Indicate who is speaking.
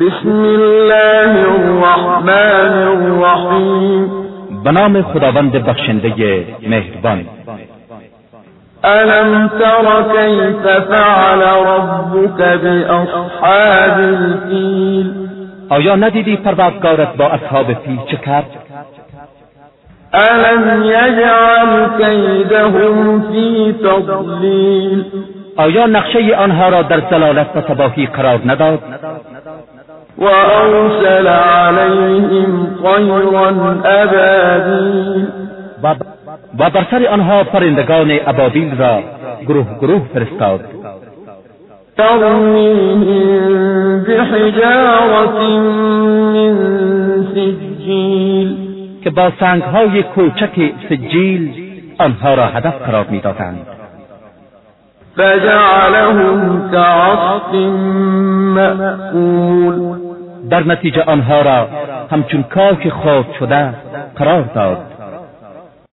Speaker 1: بسم الله الرحمن الرحیم
Speaker 2: به نام خداوند بخشنده مهربان.
Speaker 1: الم تر کیف فعل ربك باصحاب الفیل
Speaker 2: آیا ندیدی پروردگارت با اصحاب فیل چه کرد؟
Speaker 1: الم یجعل کیدهم فی تضلیل
Speaker 2: آیا نقشه آنها را در زلالت و تباهی قرار نداد؟
Speaker 1: و ارسل علیهم طیرا ابابیل
Speaker 2: و بر سر آنها پرندگان ابابیل را گروه گروه فرستاد.
Speaker 1: ترمیهم بحجارة من سجیل
Speaker 2: که با سنگهای کوچک سجیل آنها را هدف قرار می‌دادند.
Speaker 1: فجعلهم كعصف مأکول
Speaker 2: در نتیجه آنها را همچون کاک خاک شده قرار داد.